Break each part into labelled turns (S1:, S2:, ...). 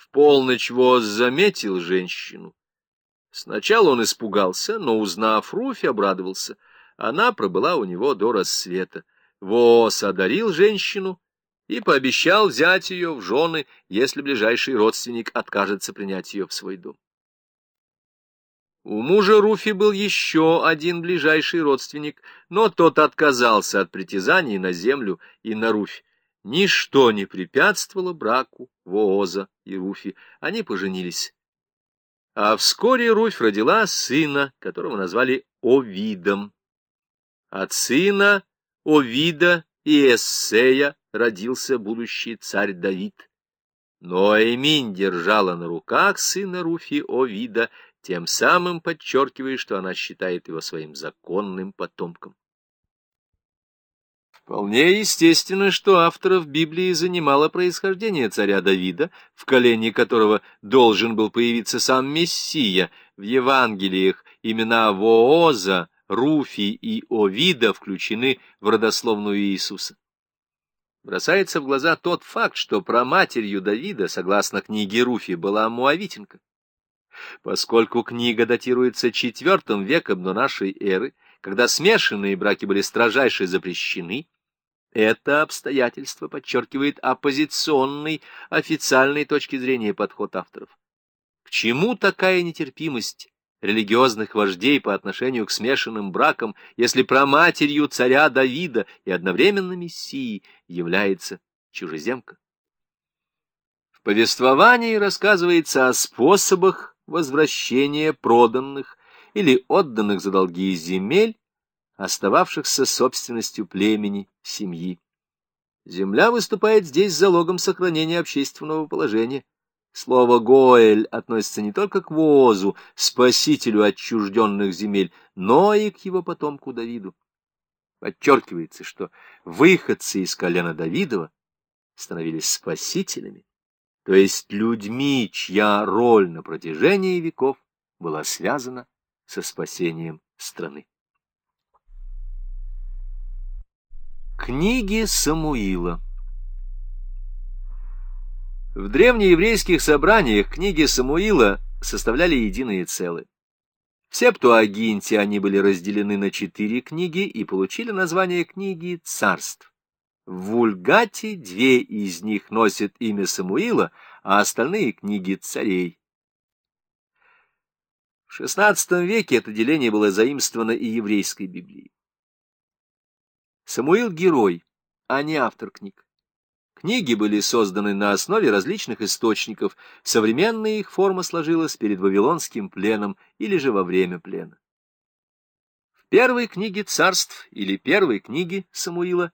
S1: В полночь Воз заметил женщину. Сначала он испугался, но, узнав Руфь, обрадовался. Она пробыла у него до рассвета. Воз одарил женщину и пообещал взять ее в жены, если ближайший родственник откажется принять ее в свой дом. У мужа Руфи был еще один ближайший родственник, но тот отказался от притязаний на землю и на Руфь. Ничто не препятствовало браку Вооза и Руфи. Они поженились. А вскоре Руфь родила сына, которого назвали Овидом. От сына Овида и Эссея родился будущий царь Давид. Но Эминь держала на руках сына Руфи Овида, тем самым подчеркивая, что она считает его своим законным потомком. Вполне естественно, что авторов Библии занимало происхождение царя Давида, в колене которого должен был появиться сам Мессия. В Евангелиях имена Вооза, Руфи и Овида включены в родословную Иисуса. Бросается в глаза тот факт, что праматерью Давида, согласно книге Руфи, была Муавитинка. Поскольку книга датируется IV веком до нашей эры, когда смешанные браки были строжайше запрещены, это обстоятельство подчеркивает оппозиционный, официальной точки зрения подход авторов. К чему такая нетерпимость религиозных вождей по отношению к смешанным бракам, если праматерью царя Давида и одновременно Мессии является чужеземка? В повествовании рассказывается о способах возвращения проданных или отданных за долги земель остававшихся собственностью племени, семьи. Земля выступает здесь залогом сохранения общественного положения. Слово «гоэль» относится не только к Воозу, спасителю отчужденных земель, но и к его потомку Давиду. Подчеркивается, что выходцы из колена Давидова становились спасителями, то есть людьми, чья роль на протяжении веков была связана со спасением страны. Книги Самуила В древнееврейских собраниях книги Самуила составляли единые целые. В Септуагинте они были разделены на четыре книги и получили название книги царств. В Вульгате две из них носят имя Самуила, а остальные книги царей. В XVI веке это деление было заимствовано и еврейской Библией. Самуил — герой, а не автор книг. Книги были созданы на основе различных источников, современная их форма сложилась перед Вавилонским пленом или же во время плена. В первой книге царств или первой книге Самуила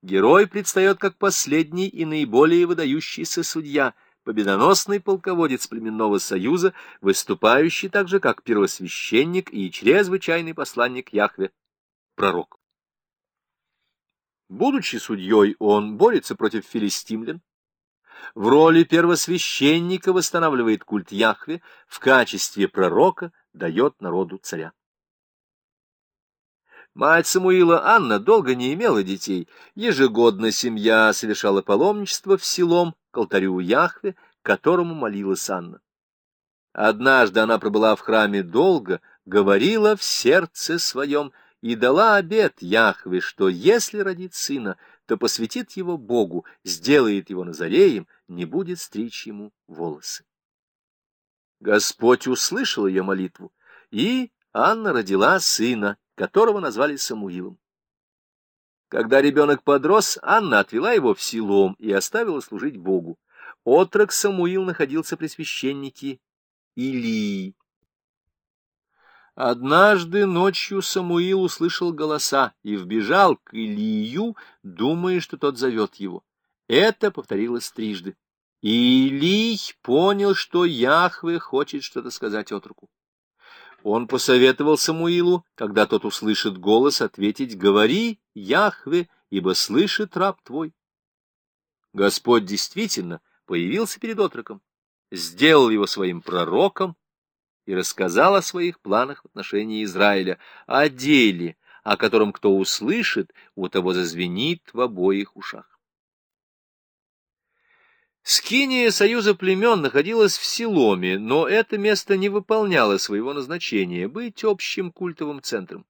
S1: герой предстает как последний и наиболее выдающийся судья, победоносный полководец племенного союза, выступающий также как первосвященник и чрезвычайный посланник Яхве, пророк. Будучи судьей, он борется против филистимлян. В роли первосвященника восстанавливает культ Яхве, в качестве пророка дает народу царя. Мать Самуила Анна долго не имела детей. Ежегодно семья совершала паломничество в селом к алтарю Яхве, которому молилась Анна. Однажды она пробыла в храме долго, говорила в сердце своем — и дала обет Яхве, что если родит сына, то посвятит его Богу, сделает его Назареем, не будет стричь ему волосы. Господь услышал ее молитву, и Анна родила сына, которого назвали Самуилом. Когда ребенок подрос, Анна отвела его в селом и оставила служить Богу. Отрок Самуил находился при священнике Илии. Однажды ночью Самуил услышал голоса и вбежал к Илию, думая, что тот зовет его. Это повторилось трижды. И Илий понял, что Яхве хочет что-то сказать отруку. Он посоветовал Самуилу, когда тот услышит голос, ответить «Говори, Яхве, ибо слышит раб твой». Господь действительно появился перед отроком, сделал его своим пророком, и рассказал о своих планах в отношении Израиля, о деле, о котором кто услышит, у того зазвенит в обоих ушах. Скиния Союза племен находилась в Силоме, но это место не выполняло своего назначения — быть общим культовым центром.